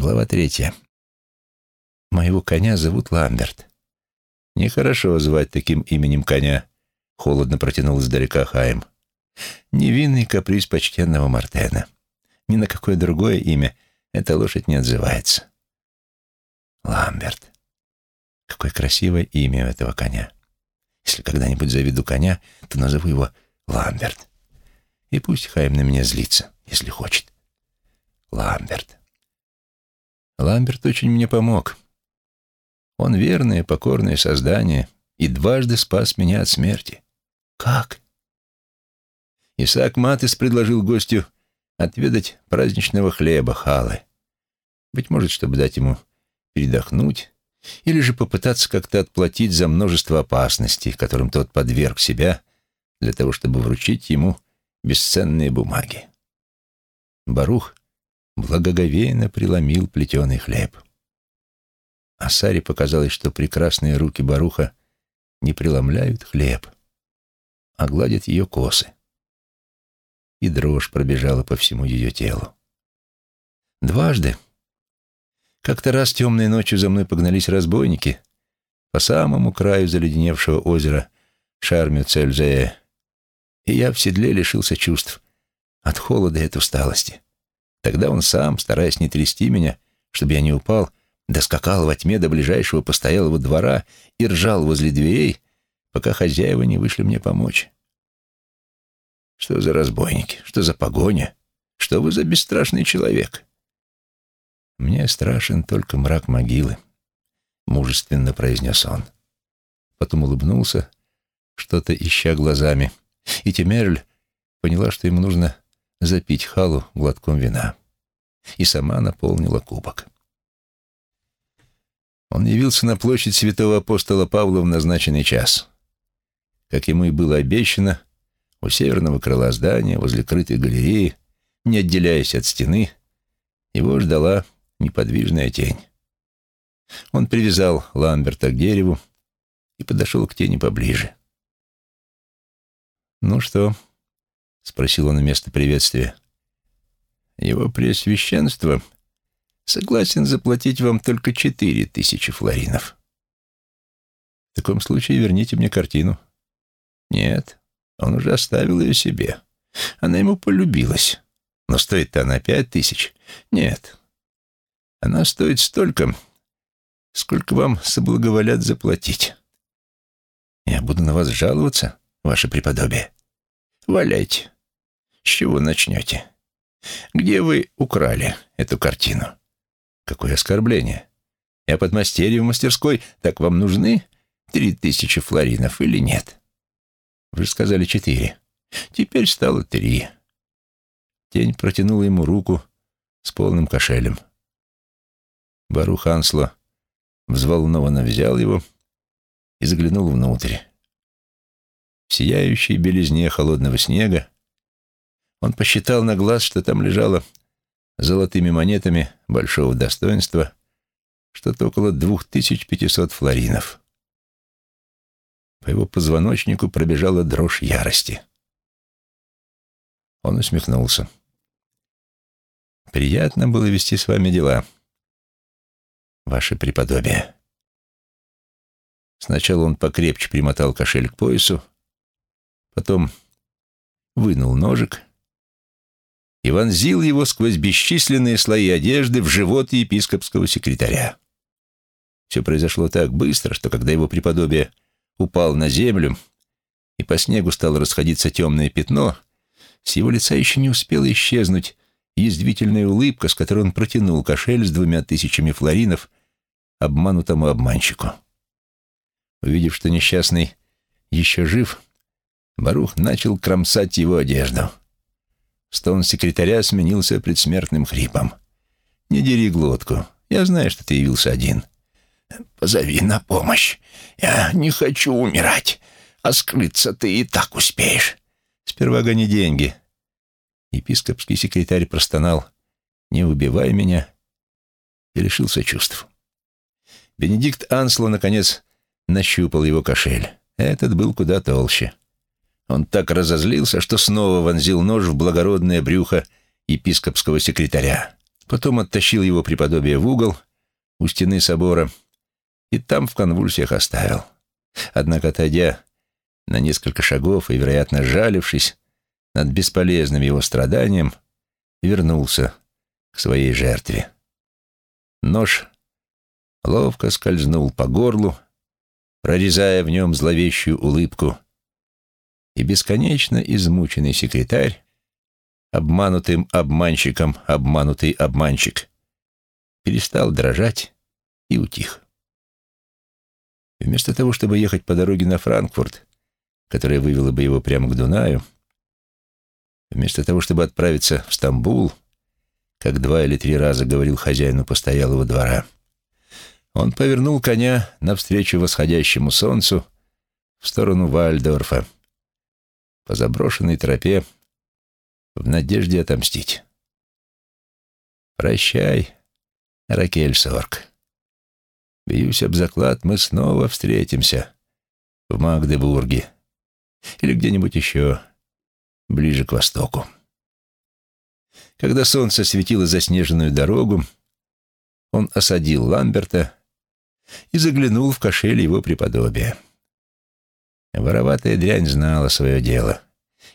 Глава третья. Моего коня зовут Ламберт. Нехорошо звать таким именем коня, холодно протянул издалека Хайм. Невинный каприз почтенного Мартена. Ни на какое другое имя эта лошадь не отзывается. Ламберт. Какое красивое имя у этого коня. Если когда-нибудь заведу коня, то назову его Ламберт. И пусть Хайм на меня злится, если хочет. Ламберт. Ламберт очень мне помог. Он верное, покорное создание и дважды спас меня от смерти. Как? Исаак Матис предложил гостю отведать праздничного хлеба халы. Быть может, чтобы дать ему передохнуть, или же попытаться как-то отплатить за множество опасностей, которым тот подверг себя, для того, чтобы вручить ему бесценные бумаги. Барух благоговейно преломил плетеный хлеб. А Саре показалось, что прекрасные руки Баруха не преломляют хлеб, а гладят ее косы. И дрожь пробежала по всему ее телу. Дважды. Как-то раз темной ночью за мной погнались разбойники по самому краю заледеневшего озера Шармю-Цельзее, и я в седле лишился чувств от холода и от усталости. Тогда он сам, стараясь не трясти меня, чтобы я не упал, доскакал во тьме до ближайшего постоялого двора и ржал возле дверей, пока хозяева не вышли мне помочь. Что за разбойники? Что за погоня? Что вы за бесстрашный человек? Мне страшен только мрак могилы, мужественно произнес он. Потом улыбнулся, что-то ища глазами, и Темерль поняла, что ему нужно запить халу глотком вина. И сама наполнила кубок. Он явился на площадь святого апостола Павла в назначенный час. Как ему и было обещано, у северного крыла здания, возле крытой галереи, не отделяясь от стены, его ждала неподвижная тень. Он привязал Ламберта к дереву и подошел к тени поближе. «Ну что?» — спросил он вместо приветствия. «Его Преосвященство согласен заплатить вам только четыре тысячи флоринов. В таком случае верните мне картину». «Нет, он уже оставил ее себе. Она ему полюбилась. Но стоит-то она пять тысяч. Нет, она стоит столько, сколько вам соблаговолят заплатить. Я буду на вас жаловаться, ваше преподобие. Валяйте. С чего начнете? Где вы украли эту картину? Какое оскорбление. Я подмастерье в мастерской. Так вам нужны три тысячи флоринов или нет? Вы же сказали четыре. Теперь стало три. Тень протянула ему руку с полным кошелем. Барух Ансло взволнованно взял его и заглянул внутрь. В сияющей белизне холодного снега он посчитал на глаз, что там лежало золотыми монетами большого достоинства что-то около двух тысяч пятисот флоринов. По его позвоночнику пробежала дрожь ярости. Он усмехнулся. «Приятно было вести с вами дела, ваше преподобие». Сначала он покрепче примотал кошель к поясу, Потом вынул ножик и вонзил его сквозь бесчисленные слои одежды в живот епископского секретаря. Все произошло так быстро, что когда его преподобие упал на землю и по снегу стало расходиться темное пятно, с его лица еще не успела исчезнуть язвительная улыбка, с которой он протянул кошель с двумя тысячами флоринов обманутому обманщику. Увидев, что несчастный еще жив, Барух начал кромсать его одежду. Стон секретаря сменился предсмертным хрипом. «Не дери глотку. Я знаю, что ты явился один». «Позови на помощь. Я не хочу умирать, а скрыться ты и так успеешь». «Сперва гони деньги». Епископский секретарь простонал «Не убивай меня» и лишился чувств. Бенедикт Ансло, наконец, нащупал его кошель. Этот был куда толще. Он так разозлился, что снова вонзил нож в благородное брюхо епископского секретаря. Потом оттащил его преподобие в угол у стены собора и там в конвульсиях оставил. Однако, отойдя на несколько шагов и, вероятно, жалившись над бесполезным его страданием, вернулся к своей жертве. Нож ловко скользнул по горлу, прорезая в нем зловещую улыбку, и бесконечно измученный секретарь, обманутым обманщиком обманутый обманщик, перестал дрожать и утих. Вместо того, чтобы ехать по дороге на Франкфурт, которая вывела бы его прямо к Дунаю, вместо того, чтобы отправиться в Стамбул, как два или три раза говорил хозяину постоялого двора, он повернул коня навстречу восходящему солнцу в сторону Вальдорфа, по заброшенной тропе, в надежде отомстить. «Прощай, Ракель Сорг. Бьюсь об заклад, мы снова встретимся в Магдебурге или где-нибудь еще ближе к востоку». Когда солнце светило заснеженную дорогу, он осадил Ламберта и заглянул в кошель его преподобия. Вороватая дрянь знала свое дело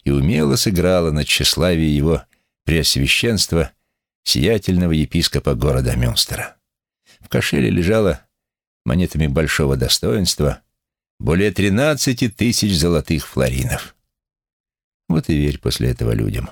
и умело сыграла на тщеславии его преосвященства сиятельного епископа города Мюнстера. В кошеле лежало монетами большого достоинства более тринадцати тысяч золотых флоринов. Вот и верь после этого людям.